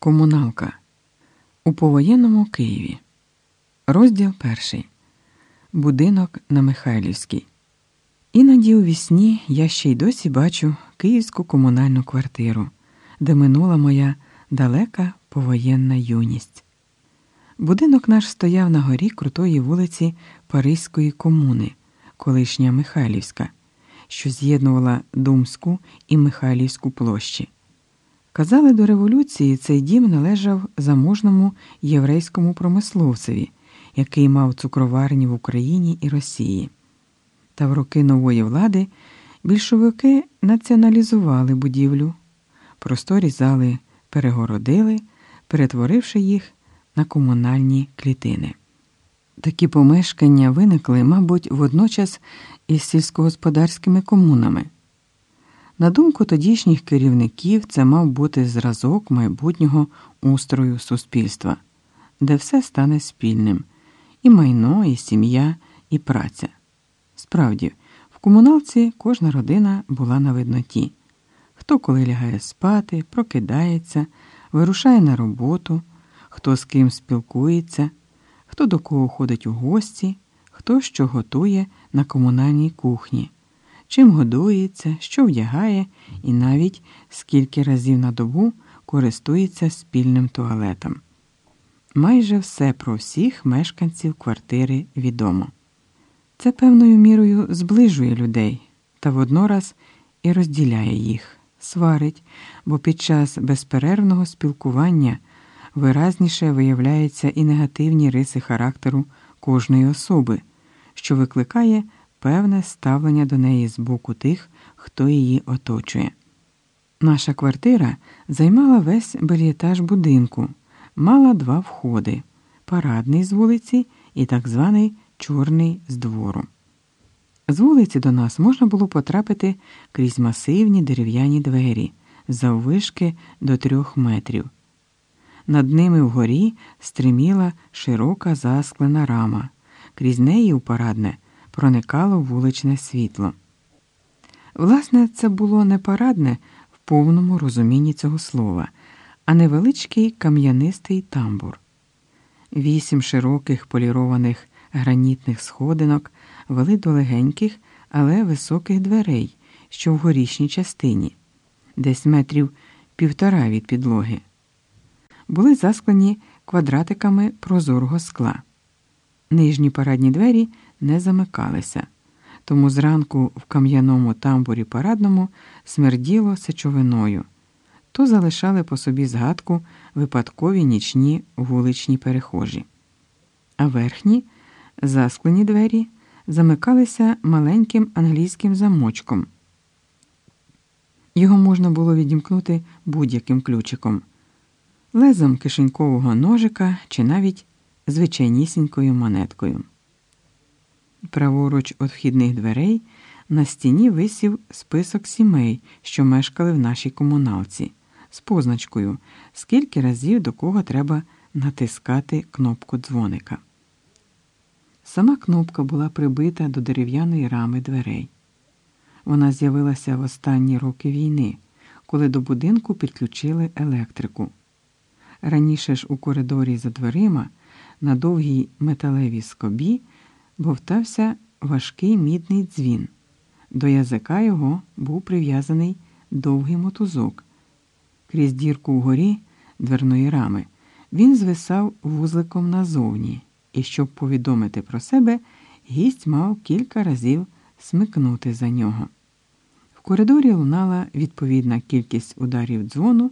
Комуналка у повоєнному Києві. Розділ перший. Будинок на Михайлівській. Іноді у вісні я ще й досі бачу київську комунальну квартиру, де минула моя далека повоєнна юність. Будинок наш стояв на горі крутої вулиці Паризької комуни, колишня Михайлівська, що з'єднувала Думську і Михайлівську площі. Казали, до революції цей дім належав заможному єврейському промисловцеві, який мав цукроварні в Україні і Росії. Та в роки нової влади більшовики націоналізували будівлю, просторі зали перегородили, перетворивши їх на комунальні клітини. Такі помешкання виникли, мабуть, водночас із сільськогосподарськими комунами. На думку тодішніх керівників, це мав бути зразок майбутнього устрою суспільства, де все стане спільним і майно, і сім'я, і праця. Справді, в комуналці кожна родина була на видноті. Хто коли лягає спати, прокидається, вирушає на роботу, хто з ким спілкується, хто до кого ходить у гості, хто що готує на комунальній кухні чим годується, що вдягає, і навіть скільки разів на добу користується спільним туалетом. Майже все про всіх мешканців квартири відомо. Це певною мірою зближує людей та воднораз і розділяє їх, сварить, бо під час безперервного спілкування виразніше виявляються і негативні риси характеру кожної особи, що викликає певне ставлення до неї з боку тих, хто її оточує. Наша квартира займала весь бельєтаж будинку, мала два входи парадний з вулиці і так званий чорний з двору. З вулиці до нас можна було потрапити крізь масивні дерев'яні двері заввишки до трьох метрів. Над ними вгорі стриміла широка засклена рама, крізь неї у парадне проникало вуличне світло. Власне, це було не парадне в повному розумінні цього слова, а невеличкий кам'янистий тамбур. Вісім широких полірованих гранітних сходинок вели до легеньких, але високих дверей, що в горішній частині, десь метрів півтора від підлоги. Були засклені квадратиками прозорого скла. Нижні парадні двері не замикалися, тому зранку в кам'яному тамбурі парадному смерділо сечовиною, то залишали по собі згадку випадкові нічні вуличні перехожі. А верхні, засклені двері, замикалися маленьким англійським замочком. Його можна було відімкнути будь-яким ключиком, лезом кишенькового ножика чи навіть звичайнісінькою монеткою. Праворуч від вхідних дверей на стіні висів список сімей, що мешкали в нашій комуналці, з позначкою, скільки разів до кого треба натискати кнопку дзвоника. Сама кнопка була прибита до дерев'яної рами дверей. Вона з'явилася в останні роки війни, коли до будинку підключили електрику. Раніше ж у коридорі за дверима на довгій металевій скобі бовтався важкий мідний дзвін. До язика його був прив'язаний довгий мотузок. Крізь дірку вгорі дверної рами він звисав вузликом назовні, і, щоб повідомити про себе, гість мав кілька разів смикнути за нього. В коридорі лунала відповідна кількість ударів дзвону,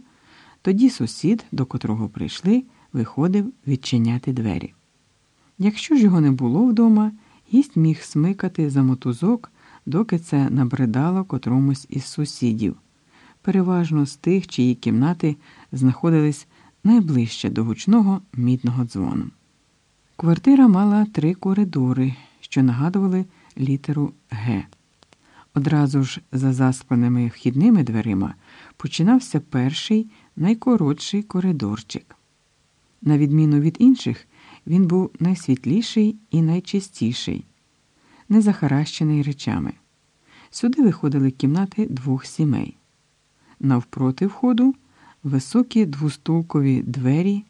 тоді сусід, до котрого прийшли, виходив відчиняти двері. Якщо ж його не було вдома, гість міг смикати за мотузок, доки це набридало котромусь із сусідів, переважно з тих, чиї кімнати знаходились найближче до гучного мідного дзвону. Квартира мала три коридори, що нагадували літеру Г. Одразу ж за заскленими вхідними дверима починався перший найкоротший коридорчик. На відміну від інших, він був найсвітліший і найчистіший, не захаращений речами. Сюди виходили кімнати двох сімей. Навпроти входу високі двостулкові двері